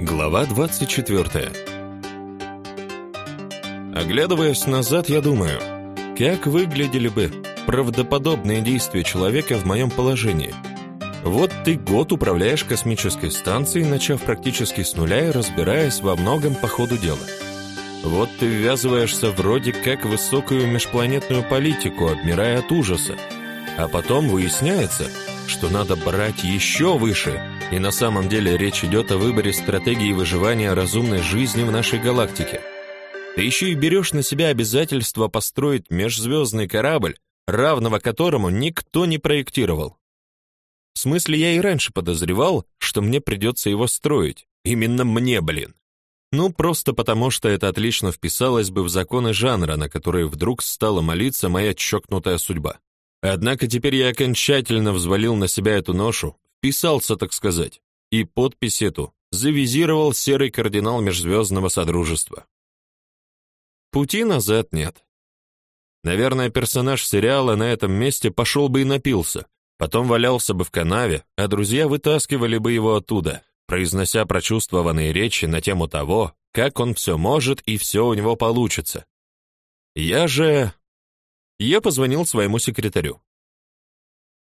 Глава 24. Оглядываясь назад, я думаю, как выглядели бы правдоподобные действия человека в моем положении. Вот ты год управляешь космической станцией, начав практически с нуля и разбираясь во многом по ходу дела. Вот ты ввязываешься вроде как в высокую межпланетную политику, обмирая от ужаса. А потом выясняется, что надо брать еще выше – и на самом деле речь идет о выборе стратегии выживания разумной жизни в нашей галактике. Ты еще и берешь на себя обязательство построить межзвездный корабль, равного которому никто не проектировал. В смысле, я и раньше подозревал, что мне придется его строить. Именно мне, блин. Ну, просто потому, что это отлично вписалось бы в законы жанра, на которые вдруг стала молиться моя чокнутая судьба. Однако теперь я окончательно взвалил на себя эту ношу, вписался, так сказать, и подпись эту завизировал серый кардинал Межзвездного Содружества. Пути назад нет. Наверное, персонаж сериала на этом месте пошел бы и напился, потом валялся бы в канаве, а друзья вытаскивали бы его оттуда, произнося прочувствованные речи на тему того, как он все может и все у него получится. Я же... Я позвонил своему секретарю.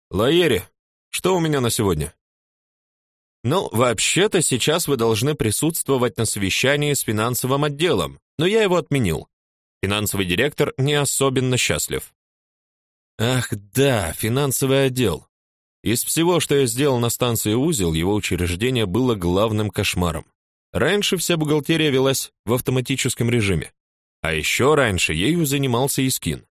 «Лаери, что у меня на сегодня? Ну, вообще-то сейчас вы должны присутствовать на совещании с финансовым отделом, но я его отменил. Финансовый директор не особенно счастлив. Ах, да, финансовый отдел. Из всего, что я сделал на станции Узел, его учреждение было главным кошмаром. Раньше вся бухгалтерия велась в автоматическом режиме. А еще раньше ею занимался Искин.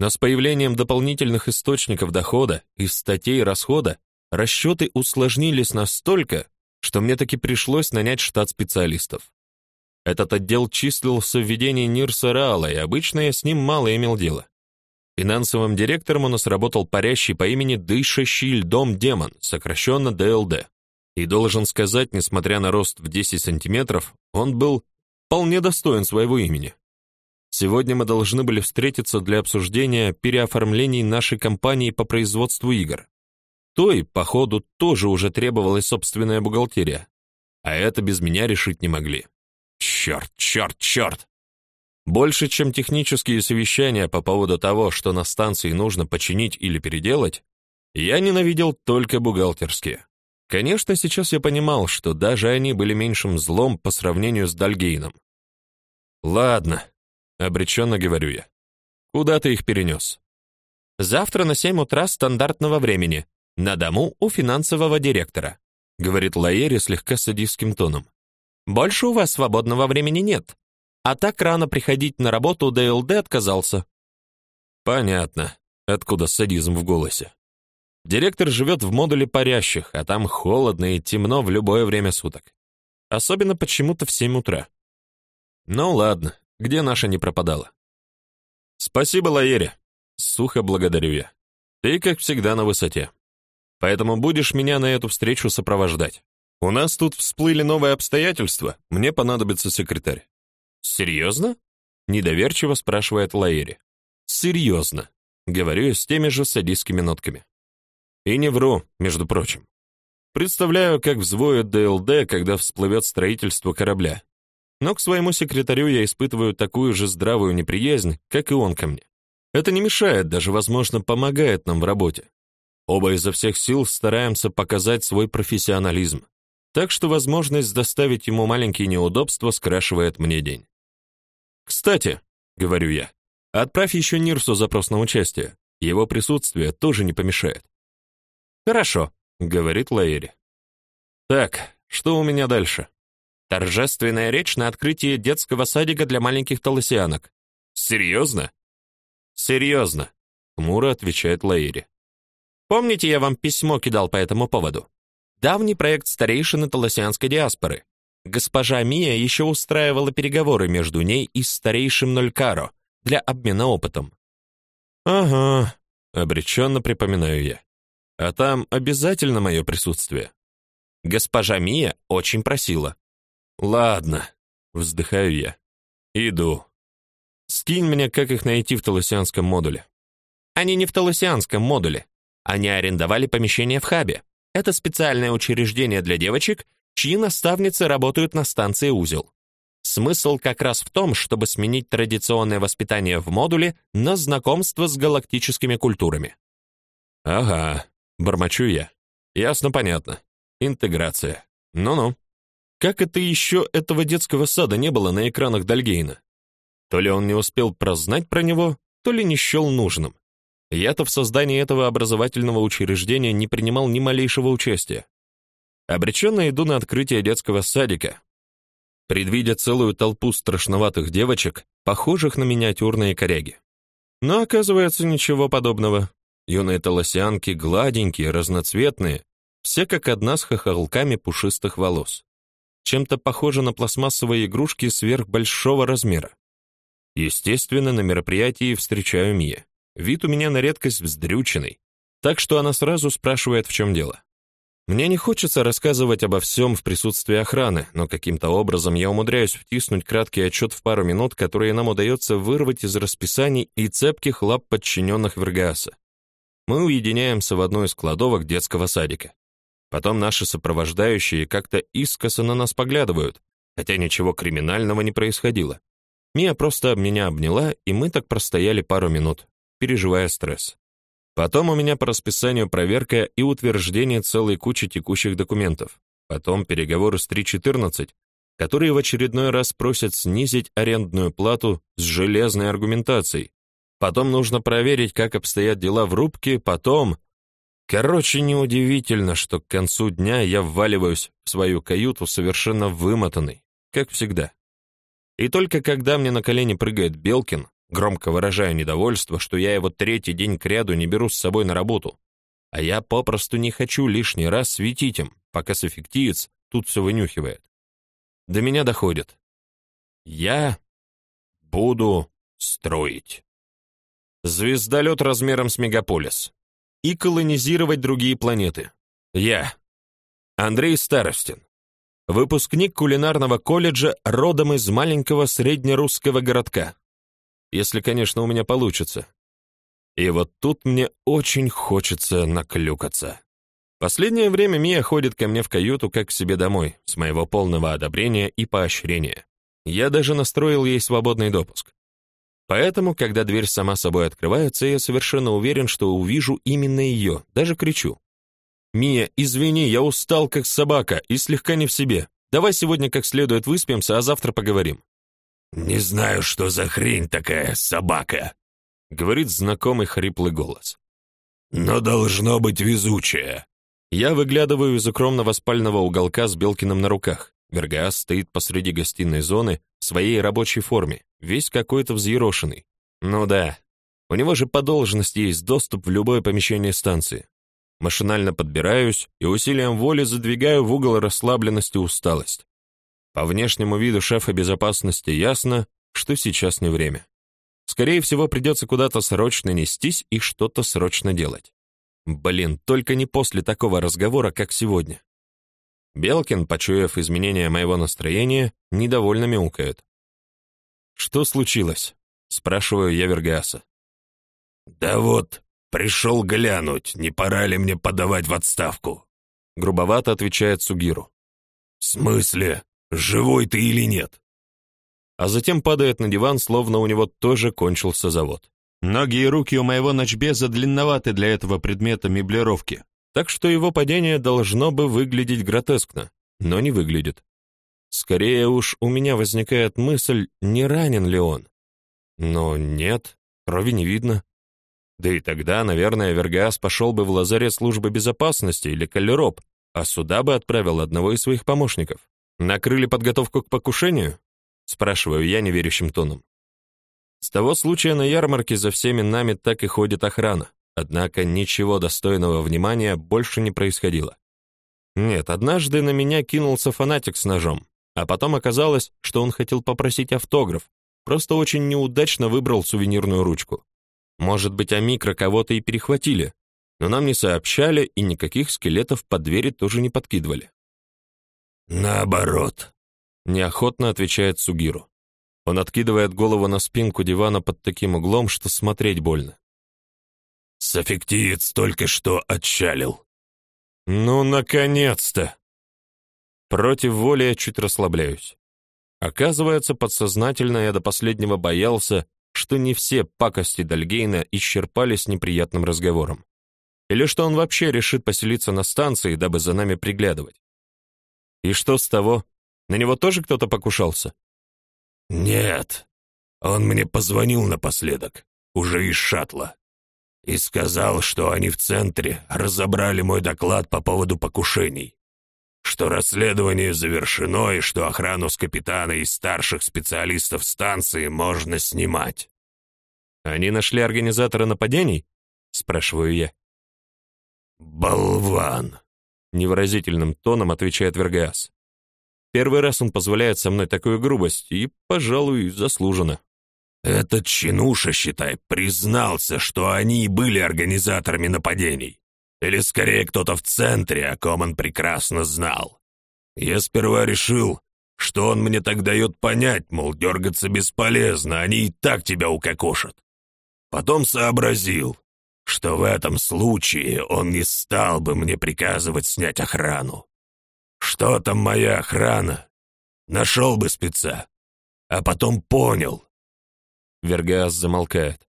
Но с появлением дополнительных источников дохода из статей расхода расчеты усложнились настолько, что мне таки пришлось нанять штат специалистов. Этот отдел числился в ведении Нирса Раала, и обычно я с ним мало имел дела. Финансовым директором у нас работал парящий по имени Дышащий льдом демон, сокращенно ДЛД. И должен сказать, несмотря на рост в 10 сантиметров, он был вполне достоин своего имени. Сегодня мы должны были встретиться для обсуждения переоформлений нашей компании по производству игр. Той, походу, тоже уже требовалась собственная бухгалтерия. А это без меня решить не могли. Черт, черт, черт! Больше, чем технические совещания по поводу того, что на станции нужно починить или переделать, я ненавидел только бухгалтерские. Конечно, сейчас я понимал, что даже они были меньшим злом по сравнению с Дальгейном. Ладно, обреченно говорю я. Куда ты их перенес?» Завтра на 7 утра стандартного времени, на дому у финансового директора, говорит Лаери слегка садистским тоном. Больше у вас свободного времени нет. А так рано приходить на работу ДЛД отказался. Понятно, откуда садизм в голосе. Директор живет в модуле парящих, а там холодно и темно в любое время суток. Особенно почему-то в 7 утра. Ну ладно, где наша не пропадала. Спасибо, Лаери. Сухо благодарю я. Ты, как всегда, на высоте. Поэтому будешь меня на эту встречу сопровождать. У нас тут всплыли новые обстоятельства, мне понадобится секретарь. Серьезно? Недоверчиво спрашивает Лаери. Серьезно. Говорю с теми же садистскими нотками. И не вру, между прочим. Представляю, как взвоет ДЛД, когда всплывет строительство корабля, но к своему секретарю я испытываю такую же здравую неприязнь, как и он ко мне. Это не мешает, даже, возможно, помогает нам в работе. Оба изо всех сил стараемся показать свой профессионализм. Так что возможность доставить ему маленькие неудобства скрашивает мне день. «Кстати», — говорю я, — «отправь еще Нирсу запрос на участие. Его присутствие тоже не помешает». «Хорошо», — говорит Лаэри. «Так, что у меня дальше?» Торжественная речь на открытии детского садика для маленьких толосианок. Серьезно? Серьезно, хмуро отвечает Лаири. Помните, я вам письмо кидал по этому поводу? Давний проект старейшины толосианской диаспоры. Госпожа Мия еще устраивала переговоры между ней и старейшим Нолькаро для обмена опытом. Ага, обреченно припоминаю я. А там обязательно мое присутствие. Госпожа Мия очень просила. Ладно, вздыхаю я. Иду. Скинь мне, как их найти в Толосианском модуле. Они не в Толосианском модуле. Они арендовали помещение в хабе. Это специальное учреждение для девочек, чьи наставницы работают на станции «Узел». Смысл как раз в том, чтобы сменить традиционное воспитание в модуле на знакомство с галактическими культурами. Ага, бормочу я. Ясно, понятно. Интеграция. Ну-ну. Как это еще этого детского сада не было на экранах Дальгейна? То ли он не успел прознать про него, то ли не счел нужным. Я-то в создании этого образовательного учреждения не принимал ни малейшего участия. Обреченно иду на открытие детского садика, предвидя целую толпу страшноватых девочек, похожих на миниатюрные коряги. Но оказывается ничего подобного. Юные толосянки гладенькие, разноцветные, все как одна с хохолками пушистых волос. Чем-то похожи на пластмассовые игрушки сверхбольшого размера. Естественно, на мероприятии встречаю Мия. Вид у меня на редкость вздрюченный, так что она сразу спрашивает, в чем дело. Мне не хочется рассказывать обо всем в присутствии охраны, но каким-то образом я умудряюсь втиснуть краткий отчет в пару минут, которые нам удается вырвать из расписаний и цепких лап подчиненных Вергаса. Мы уединяемся в одной из кладовок детского садика. Потом наши сопровождающие как-то искоса на нас поглядывают, хотя ничего криминального не происходило. Мия просто меня обняла, и мы так простояли пару минут, переживая стресс. Потом у меня по расписанию проверка и утверждение целой кучи текущих документов. Потом переговоры с 3.14, которые в очередной раз просят снизить арендную плату с железной аргументацией. Потом нужно проверить, как обстоят дела в рубке, потом... Короче, неудивительно, что к концу дня я вваливаюсь в свою каюту совершенно вымотанный, как всегда. И только когда мне на колени прыгает Белкин, громко выражая недовольство, что я его третий день кряду не беру с собой на работу. А я попросту не хочу лишний раз светить им, пока софиктиец тут все вынюхивает. До меня доходит. Я буду строить. Звездолет размером с мегаполис. И колонизировать другие планеты. Я, Андрей Старостин, выпускник кулинарного колледжа родом из маленького среднерусского городка если, конечно, у меня получится. И вот тут мне очень хочется наклюкаться. Последнее время Мия ходит ко мне в каюту как к себе домой, с моего полного одобрения и поощрения. Я даже настроил ей свободный допуск. Поэтому, когда дверь сама собой открывается, я совершенно уверен, что увижу именно ее, даже кричу. «Мия, извини, я устал, как собака, и слегка не в себе. Давай сегодня как следует выспимся, а завтра поговорим». «Не знаю, что за хрень такая собака», — говорит знакомый хриплый голос. «Но должно быть везучая». Я выглядываю из укромного спального уголка с Белкиным на руках. Вергас стоит посреди гостиной зоны своей рабочей форме, весь какой-то взъерошенный. Ну да, у него же по должности есть доступ в любое помещение станции. Машинально подбираюсь и усилием воли задвигаю в угол расслабленность и усталость. По внешнему виду шефа безопасности ясно, что сейчас не время. Скорее всего, придется куда-то срочно нестись и что-то срочно делать. Блин, только не после такого разговора, как сегодня. Белкин, почуяв изменение моего настроения, недовольно мяукает. «Что случилось?» — спрашиваю я Вергаса. «Да вот, пришел глянуть, не пора ли мне подавать в отставку?» Грубовато отвечает Сугиру. «В смысле? живой ты или нет. А затем падает на диван, словно у него тоже кончился завод. Ноги и руки у моего ночбеза длинноваты для этого предмета меблировки, так что его падение должно бы выглядеть гротескно, но не выглядит. Скорее уж у меня возникает мысль, не ранен ли он. Но нет, крови не видно. Да и тогда, наверное, Вергас пошел бы в лазарет службы безопасности или Калероп, а сюда бы отправил одного из своих помощников. Накрыли подготовку к покушению? Спрашиваю я неверящим тоном. С того случая на ярмарке за всеми нами так и ходит охрана, однако ничего достойного внимания больше не происходило. Нет, однажды на меня кинулся фанатик с ножом, а потом оказалось, что он хотел попросить автограф, просто очень неудачно выбрал сувенирную ручку. Может быть, Амикро кого-то и перехватили, но нам не сообщали и никаких скелетов под двери тоже не подкидывали. «Наоборот», — неохотно отвечает Сугиру. Он откидывает голову на спинку дивана под таким углом, что смотреть больно. «Софиктиец только что отчалил». «Ну, наконец-то!» Против воли я чуть расслабляюсь. Оказывается, подсознательно я до последнего боялся, что не все пакости Дальгейна исчерпались неприятным разговором. Или что он вообще решит поселиться на станции, дабы за нами приглядывать. И что с того? На него тоже кто-то покушался? Нет. Он мне позвонил напоследок, уже из шаттла, и сказал, что они в центре разобрали мой доклад по поводу покушений, что расследование завершено и что охрану с капитана и старших специалистов станции можно снимать. Они нашли организатора нападений? спрашиваю я. Болван, невыразительным тоном отвечает Вергас. Первый раз он позволяет со мной такую грубость, и, пожалуй, заслуженно. Этот чинуша, считай, признался, что они и были организаторами нападений. Или скорее кто-то в центре, о ком он прекрасно знал. Я сперва решил, что он мне так дает понять, мол, дергаться бесполезно, они и так тебя укокошат. Потом сообразил, что в этом случае он не стал бы мне приказывать снять охрану. Что там моя охрана? Нашел бы спеца. А потом понял. Вергас замолкает.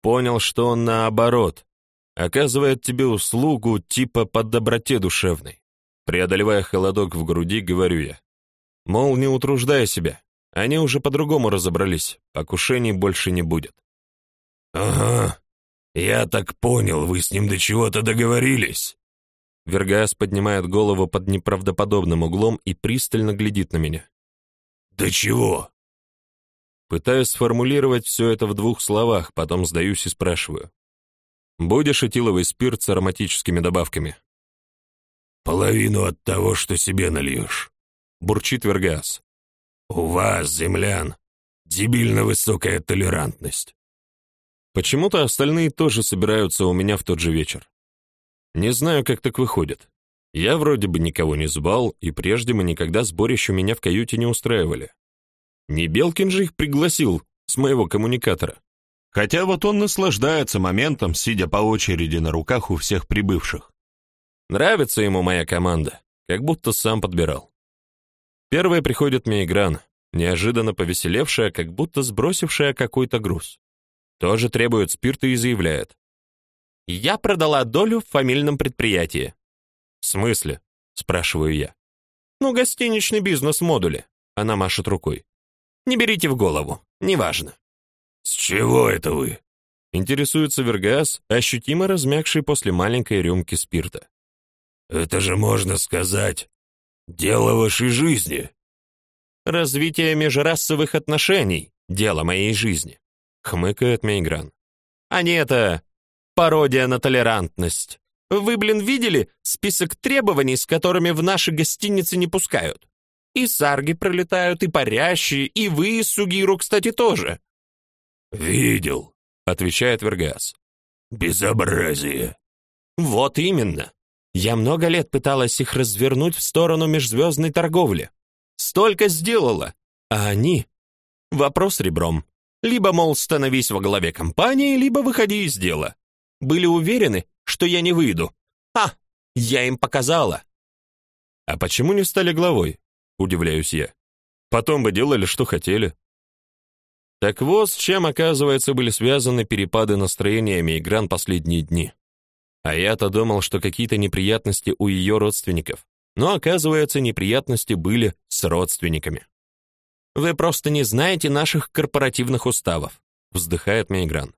Понял, что он наоборот, оказывает тебе услугу типа по доброте душевной. Преодолевая холодок в груди, говорю я. Мол, не утруждай себя. Они уже по-другому разобрались. Покушений больше не будет. Ага. Я так понял, вы с ним до чего-то договорились. Вергас поднимает голову под неправдоподобным углом и пристально глядит на меня. «Да чего?» Пытаюсь сформулировать все это в двух словах, потом сдаюсь и спрашиваю. Будешь этиловый спирт с ароматическими добавками?» «Половину от того, что себе нальешь», — бурчит Вергас. «У вас, землян, дебильно высокая толерантность». Почему-то остальные тоже собираются у меня в тот же вечер. Не знаю, как так выходит. Я вроде бы никого не звал, и прежде мы никогда сборище меня в каюте не устраивали. Не Белкин же их пригласил с моего коммуникатора. Хотя вот он наслаждается моментом, сидя по очереди на руках у всех прибывших. Нравится ему моя команда, как будто сам подбирал. Первая приходит Мейгран, неожиданно повеселевшая, как будто сбросившая какой-то груз. Тоже требует спирта и заявляет. «Я продала долю в фамильном предприятии». «В смысле?» — спрашиваю я. «Ну, гостиничный бизнес в модуле», — она машет рукой. «Не берите в голову, неважно». «С чего это вы?» Интересуется Вергас, ощутимо размягший после маленькой рюмки спирта. «Это же, можно сказать, дело вашей жизни». «Развитие межрасовых отношений — дело моей жизни», — хмыкает Мейгран. «А не это пародия на толерантность. Вы, блин, видели список требований, с которыми в наши гостиницы не пускают? И сарги пролетают, и парящие, и вы, Сугиру, кстати, тоже. «Видел», — отвечает Вергас. «Безобразие». «Вот именно. Я много лет пыталась их развернуть в сторону межзвездной торговли. Столько сделала. А они? Вопрос ребром. Либо, мол, становись во главе компании, либо выходи из дела. Были уверены, что я не выйду. А, я им показала. А почему не стали главой? Удивляюсь я. Потом бы делали, что хотели. Так вот, с чем, оказывается, были связаны перепады настроения Мейгран последние дни. А я-то думал, что какие-то неприятности у ее родственников. Но, оказывается, неприятности были с родственниками. «Вы просто не знаете наших корпоративных уставов», вздыхает Мейгран.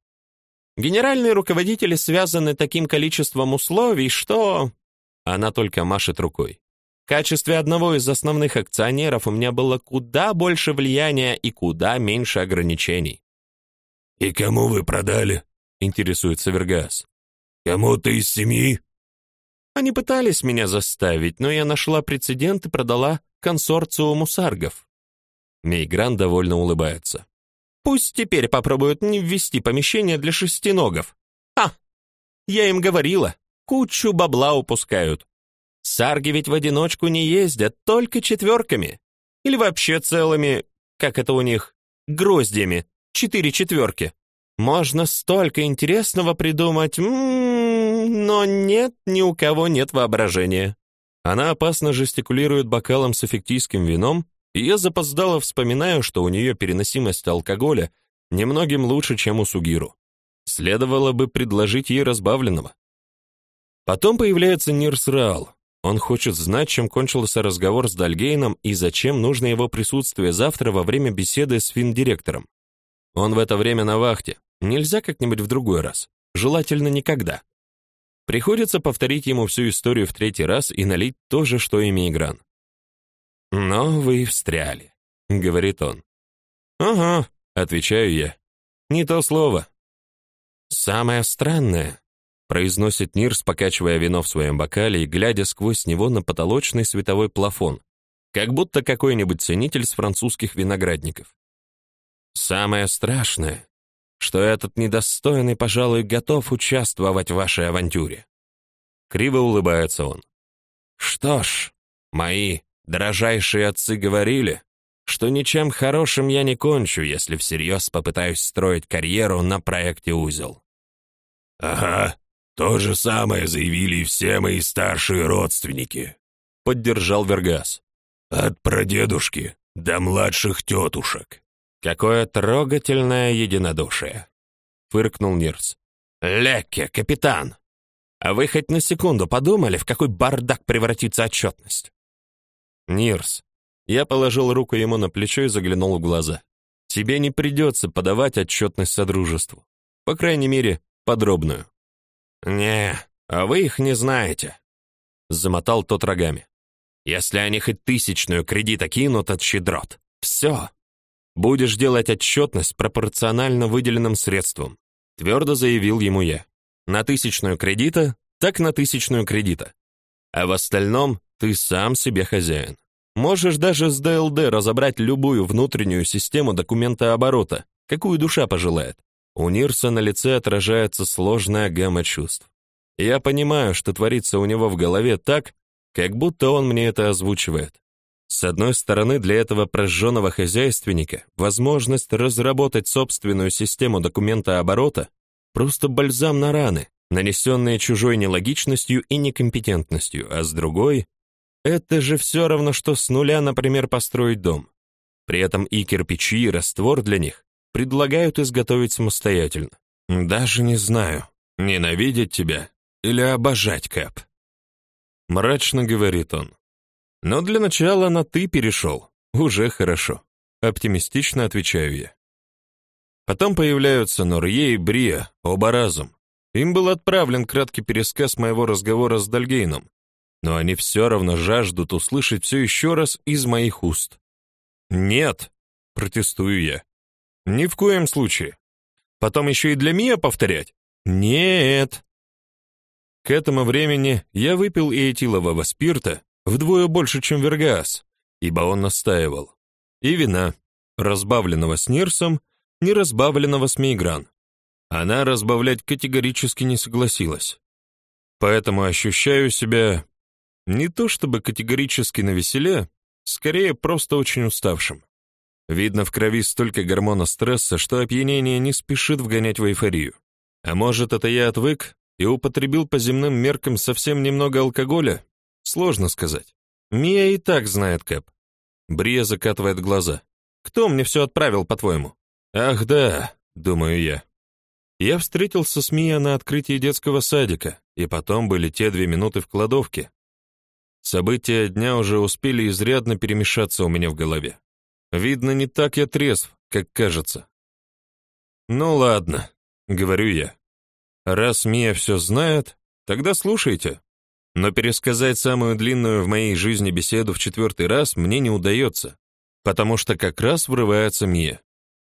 «Генеральные руководители связаны таким количеством условий, что...» Она только машет рукой. В качестве одного из основных акционеров у меня было куда больше влияния и куда меньше ограничений. «И кому вы продали?» — интересуется Вергас. «Кому-то из семьи?» Они пытались меня заставить, но я нашла прецедент и продала консорциуму саргов. Мейгран довольно улыбается. Пусть теперь попробуют не ввести помещение для шестиногов. А, я им говорила, кучу бабла упускают. Сарги ведь в одиночку не ездят, только четверками. Или вообще целыми, как это у них, гроздьями, четыре четверки. Можно столько интересного придумать, м -м -м, но нет, ни у кого нет воображения. Она опасно жестикулирует бокалом с эффектийским вином, и я запоздало вспоминаю, что у нее переносимость алкоголя немногим лучше, чем у Сугиру. Следовало бы предложить ей разбавленного. Потом появляется Нирс Раал. Он хочет знать, чем кончился разговор с Дальгейном и зачем нужно его присутствие завтра во время беседы с финдиректором. Он в это время на вахте. Нельзя как-нибудь в другой раз. Желательно никогда. Приходится повторить ему всю историю в третий раз и налить то же, что и Мигран. «Но вы встряли», — говорит он. «Ага», — отвечаю я. «Не то слово». «Самое странное», — произносит Нирс, покачивая вино в своем бокале и глядя сквозь него на потолочный световой плафон, как будто какой-нибудь ценитель с французских виноградников. «Самое страшное, что этот недостойный, пожалуй, готов участвовать в вашей авантюре. Криво улыбается он. Что ж, мои дрожайшие отцы говорили, что ничем хорошим я не кончу, если всерьез попытаюсь строить карьеру на проекте «Узел». «Ага, то же самое заявили все мои старшие родственники», — поддержал Вергас. «От прадедушки до младших тетушек». «Какое трогательное единодушие!» — фыркнул Нирс. «Лекке, капитан! А вы хоть на секунду подумали, в какой бардак превратится отчетность?» «Нирс». Я положил руку ему на плечо и заглянул в глаза. «Тебе не придется подавать отчетность Содружеству. По крайней мере, подробную». «Не, а вы их не знаете», — замотал тот рогами. «Если они хоть тысячную кредита кинут от щедрот, все, Будешь делать отчетность пропорционально выделенным средствам, твердо заявил ему я. На тысячную кредита, так на тысячную кредита. А в остальном ты сам себе хозяин. Можешь даже с ДЛД разобрать любую внутреннюю систему документа оборота, какую душа пожелает. У Нирса на лице отражается сложная гамма чувств. Я понимаю, что творится у него в голове так, как будто он мне это озвучивает. С одной стороны, для этого прожженного хозяйственника возможность разработать собственную систему документа оборота просто бальзам на раны, нанесенные чужой нелогичностью и некомпетентностью, а с другой это же все равно что с нуля, например, построить дом. При этом и кирпичи, и раствор для них предлагают изготовить самостоятельно. Даже не знаю, ненавидеть тебя или обожать, Кэп. Мрачно говорит он. Но для начала на «ты» перешел. Уже хорошо. Оптимистично отвечаю я. Потом появляются Норье и Брия, оба разом. Им был отправлен краткий пересказ моего разговора с Дальгейном, но они все равно жаждут услышать все еще раз из моих уст. «Нет», — протестую я. «Ни в коем случае. Потом еще и для Мия повторять? Нет». К этому времени я выпил и этилового спирта, вдвое больше, чем Вергас, ибо он настаивал. И вина, разбавленного с Нирсом, не разбавленного с Мейгран. Она разбавлять категорически не согласилась. Поэтому ощущаю себя не то чтобы категорически на веселе, скорее просто очень уставшим. Видно в крови столько гормона стресса, что опьянение не спешит вгонять в эйфорию. А может, это я отвык и употребил по земным меркам совсем немного алкоголя, Сложно сказать. Мия и так знает Кэп. Брия закатывает глаза. Кто мне все отправил, по-твоему? Ах, да, думаю я. Я встретился с Мия на открытии детского садика, и потом были те две минуты в кладовке. События дня уже успели изрядно перемешаться у меня в голове. Видно, не так я трезв, как кажется. Ну ладно, говорю я. Раз Мия все знает, тогда слушайте. Но пересказать самую длинную в моей жизни беседу в четвертый раз мне не удается, потому что как раз врывается Мия.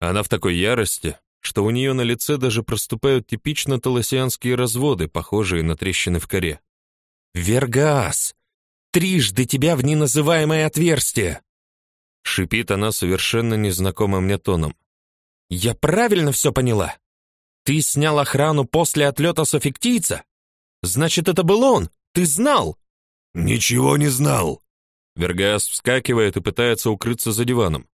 Она в такой ярости, что у нее на лице даже проступают типично толосианские разводы, похожие на трещины в коре. «Вергас! Трижды тебя в неназываемое отверстие!» Шипит она совершенно незнакомым мне тоном. «Я правильно все поняла? Ты снял охрану после отлета софиктийца? Значит, это был он, ты знал?» «Ничего не знал». Вергас вскакивает и пытается укрыться за диваном.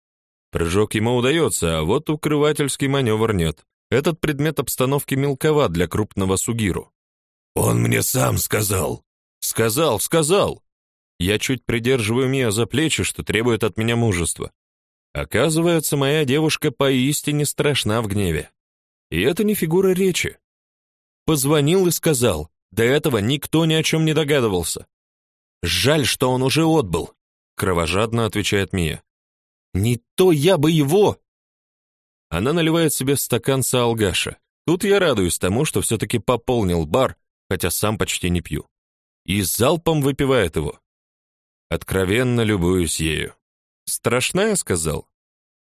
Прыжок ему удается, а вот укрывательский маневр нет. Этот предмет обстановки мелковат для крупного сугиру. «Он мне сам сказал». «Сказал, сказал». Я чуть придерживаю Мия за плечи, что требует от меня мужества. Оказывается, моя девушка поистине страшна в гневе. И это не фигура речи. Позвонил и сказал, до этого никто ни о чем не догадывался. Жаль, что он уже отбыл, кровожадно отвечает Мия. Не то я бы его. Она наливает себе стакан саалгаша. Тут я радуюсь тому, что все таки пополнил бар, хотя сам почти не пью. И залпом выпивает его. Откровенно любуюсь ею. Страшная, сказал?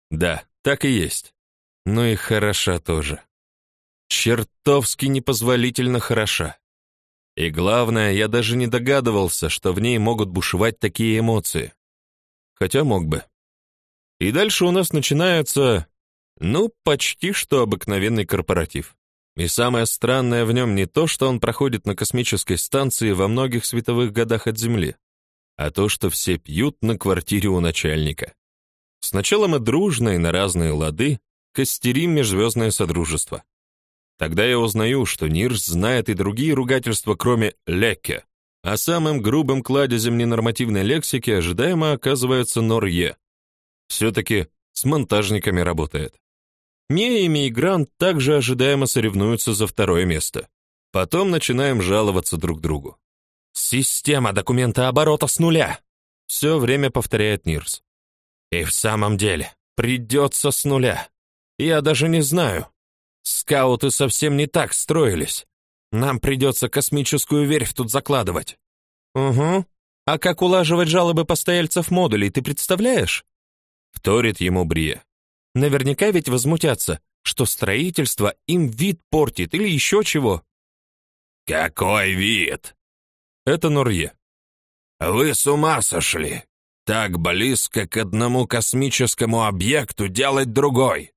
Да, так и есть. Ну и хороша тоже. Чертовски непозволительно хороша. И главное, я даже не догадывался, что в ней могут бушевать такие эмоции. Хотя мог бы. И дальше у нас начинается, ну, почти что обыкновенный корпоратив. И самое странное в нем не то, что он проходит на космической станции во многих световых годах от Земли, а то, что все пьют на квартире у начальника. Сначала мы дружно и на разные лады костерим межзвездное содружество. Тогда я узнаю, что Нирс знает и другие ругательства, кроме «лекке», а самым грубым кладезем ненормативной лексики ожидаемо оказывается «норье». Все-таки с монтажниками работает. Мия и Мигрант также ожидаемо соревнуются за второе место. Потом начинаем жаловаться друг другу. Система документа оборота с нуля. Все время повторяет Нирс. И в самом деле, придется с нуля. Я даже не знаю. Скауты совсем не так строились. Нам придется космическую верфь тут закладывать. Угу. А как улаживать жалобы постояльцев модулей, ты представляешь? Вторит ему Брия. Наверняка ведь возмутятся, что строительство им вид портит или еще чего. Какой вид? Это Нурье. Вы с ума сошли? Так близко к одному космическому объекту делать другой.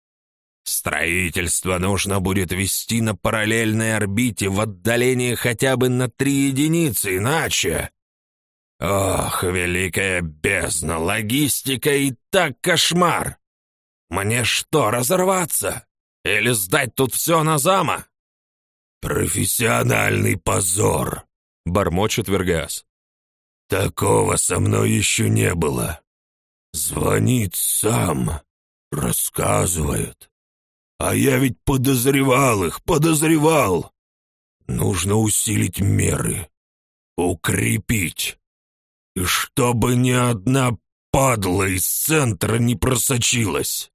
Строительство нужно будет вести на параллельной орбите в отдалении хотя бы на три единицы, иначе... Ох, великая бездна, логистика и так кошмар! Мне что, разорваться? Или сдать тут все на зама? Профессиональный позор, — бормочет Вергас. «Такого со мной еще не было. Звонит сам, рассказывает. А я ведь подозревал их, подозревал. Нужно усилить меры, укрепить. И чтобы ни одна падла из центра не просочилась».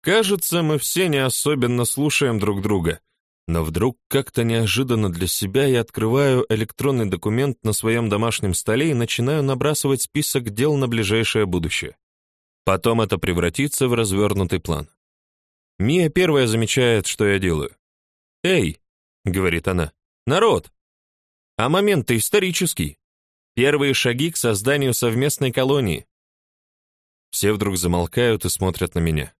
Кажется, мы все не особенно слушаем друг друга, но вдруг как-то неожиданно для себя я открываю электронный документ на своем домашнем столе и начинаю набрасывать список дел на ближайшее будущее. Потом это превратится в развернутый план. Мия первая замечает, что я делаю. «Эй!» — говорит она. «Народ! А момент-то исторический. Первые шаги к созданию совместной колонии». Все вдруг замолкают и смотрят на меня.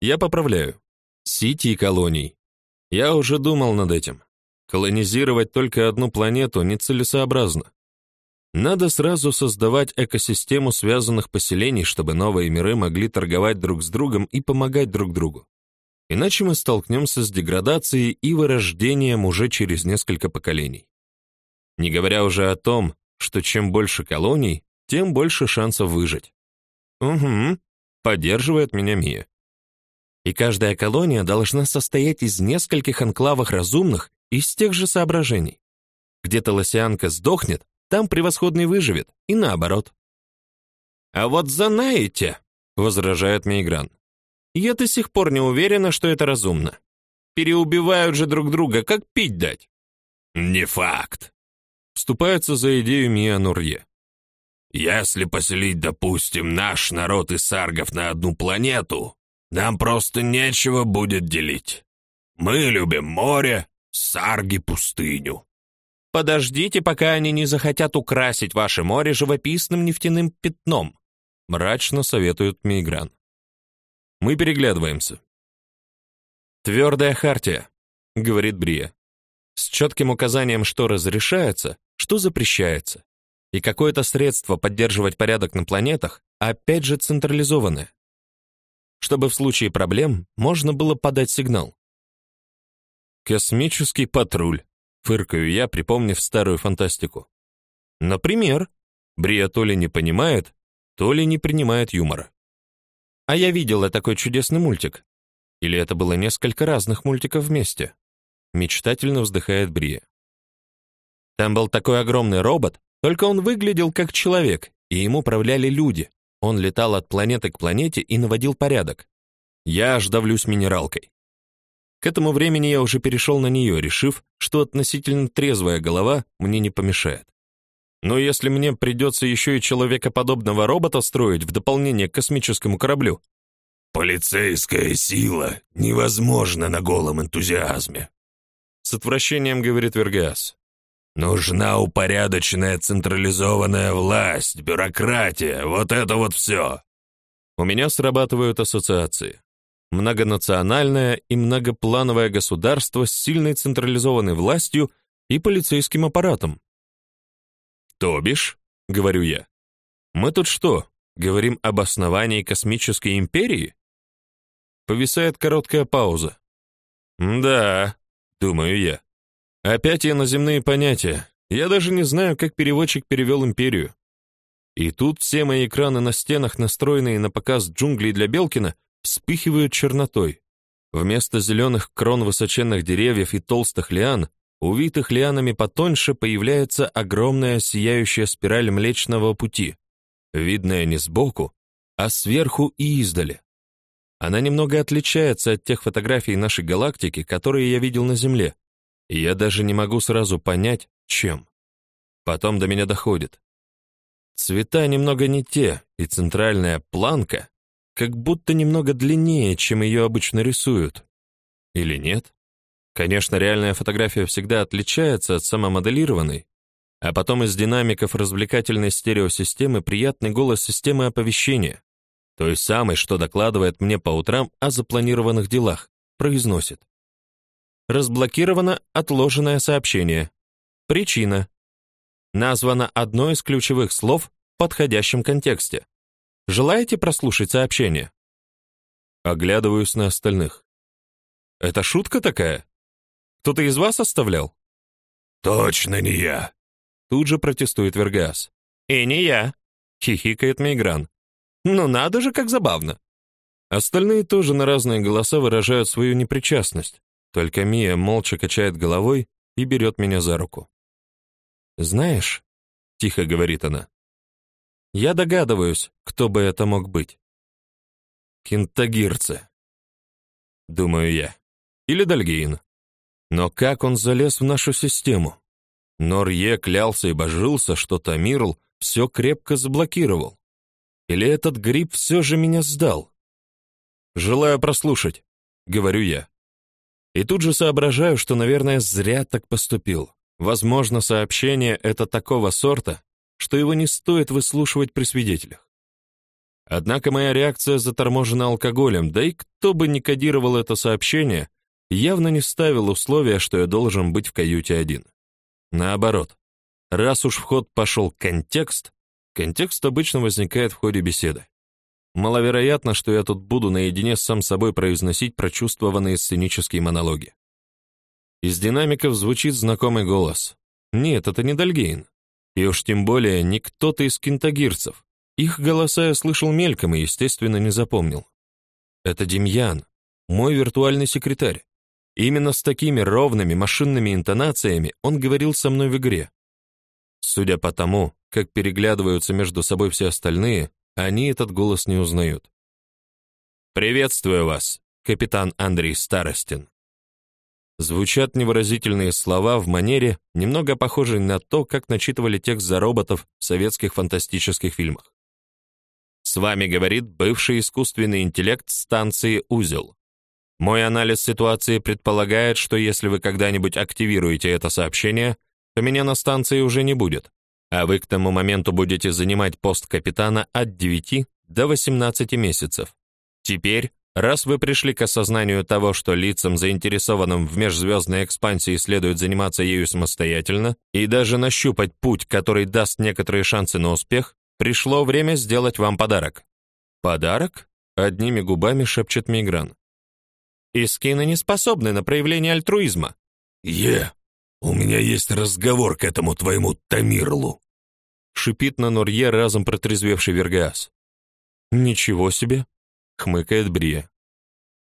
Я поправляю. Сити колоний. Я уже думал над этим. Колонизировать только одну планету нецелесообразно. Надо сразу создавать экосистему связанных поселений, чтобы новые миры могли торговать друг с другом и помогать друг другу. Иначе мы столкнемся с деградацией и вырождением уже через несколько поколений. Не говоря уже о том, что чем больше колоний, тем больше шансов выжить. Угу, поддерживает меня Мия и каждая колония должна состоять из нескольких анклавов разумных из тех же соображений. Где-то лосянка сдохнет, там превосходный выживет, и наоборот. «А вот знаете», — возражает Мейгран, «я до сих пор не уверена, что это разумно. Переубивают же друг друга, как пить дать». «Не факт», — вступается за идею Мия Нурье. «Если поселить, допустим, наш народ и саргов на одну планету, нам просто нечего будет делить. Мы любим море, сарги пустыню. Подождите, пока они не захотят украсить ваше море живописным нефтяным пятном, мрачно советует Мигран. Мы переглядываемся. Твердая хартия, говорит Брия, с четким указанием, что разрешается, что запрещается, и какое-то средство поддерживать порядок на планетах, опять же централизованное чтобы в случае проблем можно было подать сигнал. Космический патруль, фыркаю я, припомнив старую фантастику. Например, Брия то ли не понимает, то ли не принимает юмора. А я видела такой чудесный мультик. Или это было несколько разных мультиков вместе? Мечтательно вздыхает Брия. Там был такой огромный робот, только он выглядел как человек, и им управляли люди. Он летал от планеты к планете и наводил порядок. Я аж давлюсь минералкой. К этому времени я уже перешел на нее, решив, что относительно трезвая голова мне не помешает. Но если мне придется еще и человекоподобного робота строить в дополнение к космическому кораблю, полицейская сила невозможна на голом энтузиазме, с отвращением говорит Вергас. Нужна упорядоченная централизованная власть, бюрократия, вот это вот все. У меня срабатывают ассоциации. Многонациональное и многоплановое государство с сильной централизованной властью и полицейским аппаратом. То бишь, говорю я, мы тут что, говорим об основании космической империи? Повисает короткая пауза. Да, думаю я. Опять я на земные понятия. Я даже не знаю, как переводчик перевел империю. И тут все мои экраны на стенах, настроенные на показ джунглей для Белкина, вспыхивают чернотой. Вместо зеленых крон высоченных деревьев и толстых лиан, увитых лианами потоньше, появляется огромная сияющая спираль Млечного Пути, видная не сбоку, а сверху и издали. Она немного отличается от тех фотографий нашей галактики, которые я видел на Земле, и я даже не могу сразу понять, чем. Потом до меня доходит. Цвета немного не те, и центральная планка как будто немного длиннее, чем ее обычно рисуют. Или нет? Конечно, реальная фотография всегда отличается от самомоделированной, а потом из динамиков развлекательной стереосистемы приятный голос системы оповещения, той самой, что докладывает мне по утрам о запланированных делах, произносит. Разблокировано отложенное сообщение. Причина. Названо одно из ключевых слов в подходящем контексте. Желаете прослушать сообщение? Оглядываюсь на остальных. Это шутка такая? Кто-то из вас оставлял? Точно не я. Тут же протестует Вергас. И не я, хихикает Мигран. Ну надо же, как забавно. Остальные тоже на разные голоса выражают свою непричастность. Только Мия молча качает головой и берет меня за руку. «Знаешь», — тихо говорит она, — «я догадываюсь, кто бы это мог быть». «Кентагирцы», — думаю я, или Дальгейн. Но как он залез в нашу систему? Норье клялся и божился, что Тамирл все крепко заблокировал. Или этот гриб все же меня сдал? «Желаю прослушать», — говорю я. И тут же соображаю, что, наверное, зря так поступил. Возможно, сообщение это такого сорта, что его не стоит выслушивать при свидетелях. Однако моя реакция заторможена алкоголем, да и кто бы ни кодировал это сообщение, явно не ставил условия, что я должен быть в каюте один. Наоборот, раз уж в ход пошел контекст, контекст обычно возникает в ходе беседы. Маловероятно, что я тут буду наедине с сам собой произносить прочувствованные сценические монологи. Из динамиков звучит знакомый голос. Нет, это не Дальгейн. И уж тем более не кто-то из кентагирцев. Их голоса я слышал мельком и, естественно, не запомнил. Это Демьян, мой виртуальный секретарь. Именно с такими ровными машинными интонациями он говорил со мной в игре. Судя по тому, как переглядываются между собой все остальные, они этот голос не узнают. «Приветствую вас, капитан Андрей Старостин». Звучат невыразительные слова в манере, немного похожей на то, как начитывали текст за роботов в советских фантастических фильмах. С вами говорит бывший искусственный интеллект станции «Узел». Мой анализ ситуации предполагает, что если вы когда-нибудь активируете это сообщение, то меня на станции уже не будет а вы к тому моменту будете занимать пост капитана от 9 до 18 месяцев. Теперь, раз вы пришли к осознанию того, что лицам, заинтересованным в межзвездной экспансии, следует заниматься ею самостоятельно и даже нащупать путь, который даст некоторые шансы на успех, пришло время сделать вам подарок. Подарок? Одними губами шепчет Мигран. Искины не способны на проявление альтруизма. Е, у меня есть разговор к этому твоему Тамирлу. шипит на Норье разом протрезвевший Вергаас. Ничего себе, хмыкает Брия.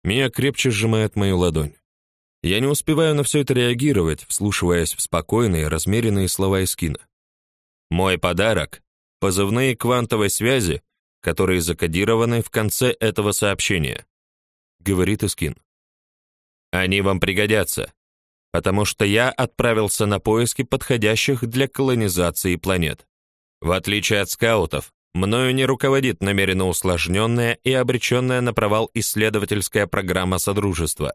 Мия крепче сжимает мою ладонь. Я не успеваю на все это реагировать, вслушиваясь в спокойные, размеренные слова Искина. Мой подарок — позывные квантовой связи, которые закодированы в конце этого сообщения, говорит Искин. Они вам пригодятся, потому что я отправился на поиски подходящих для колонизации планет. В отличие от скаутов, мною не руководит намеренно усложненная и обреченная на провал исследовательская программа Содружества.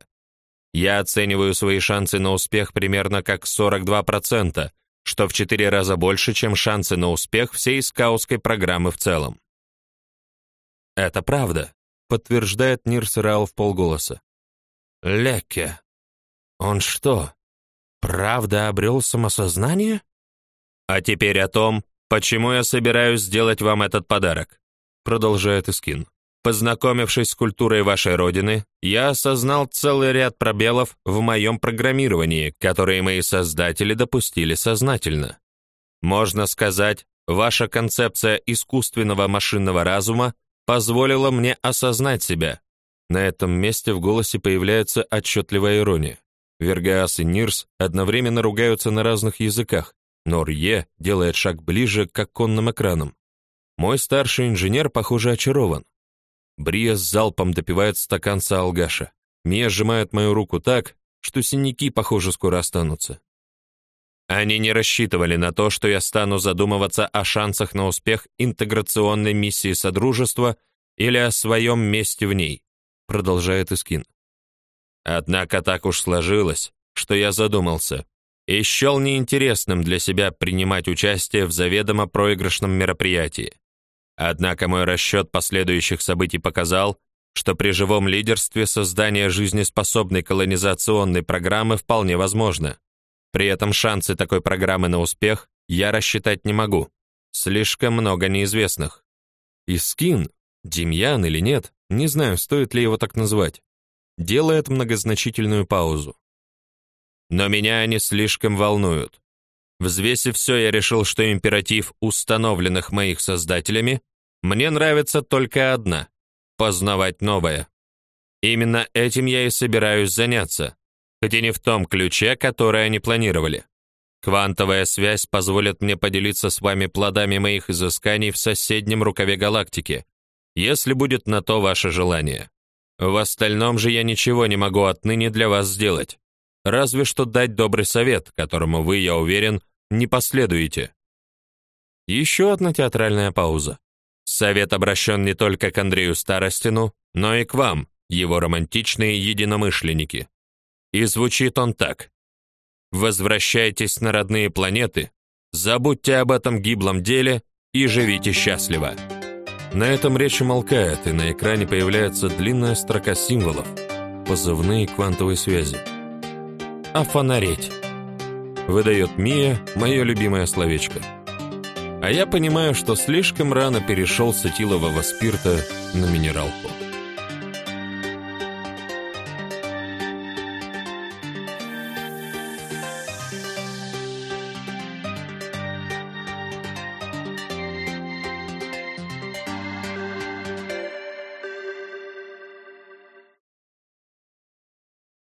Я оцениваю свои шансы на успех примерно как 42%, что в 4 раза больше, чем шансы на успех всей скаутской программы в целом. Это правда, подтверждает Нирс Раал в полголоса. Лекке. Он что, правда обрел самосознание? А теперь о том, почему я собираюсь сделать вам этот подарок, продолжает Искин. Познакомившись с культурой вашей родины, я осознал целый ряд пробелов в моем программировании, которые мои создатели допустили сознательно. Можно сказать, ваша концепция искусственного машинного разума позволила мне осознать себя. На этом месте в голосе появляется отчетливая ирония. Вергаас и Нирс одновременно ругаются на разных языках, но Рье делает шаг ближе к оконным экранам. Мой старший инженер, похоже, очарован. Брия с залпом допивает стакан саалгаша. Мия сжимает мою руку так, что синяки, похоже, скоро останутся. Они не рассчитывали на то, что я стану задумываться о шансах на успех интеграционной миссии Содружества или о своем месте в ней, продолжает Искин. Однако так уж сложилось, что я задумался и счел неинтересным для себя принимать участие в заведомо проигрышном мероприятии. Однако мой расчет последующих событий показал, что при живом лидерстве создание жизнеспособной колонизационной программы вполне возможно. При этом шансы такой программы на успех я рассчитать не могу. Слишком много неизвестных. Искин, Демьян или нет, не знаю, стоит ли его так назвать, делает многозначительную паузу. Но меня они слишком волнуют. Взвесив все, я решил, что императив установленных моих создателями мне нравится только одна — познавать новое. Именно этим я и собираюсь заняться, хоть и не в том ключе, который они планировали. Квантовая связь позволит мне поделиться с вами плодами моих изысканий в соседнем рукаве галактики, если будет на то ваше желание. В остальном же я ничего не могу отныне для вас сделать, разве что дать добрый совет, которому вы, я уверен, не последуете. Еще одна театральная пауза. Совет обращен не только к Андрею Старостину, но и к вам, его романтичные единомышленники. И звучит он так: Возвращайтесь на родные планеты, забудьте об этом гиблом деле и живите счастливо. На этом речь умолкает, и на экране появляется длинная строка символов, позывные квантовой связи. «Офонареть», — выдает Мия мое любимое словечко. А я понимаю, что слишком рано перешел с этилового спирта на минералку.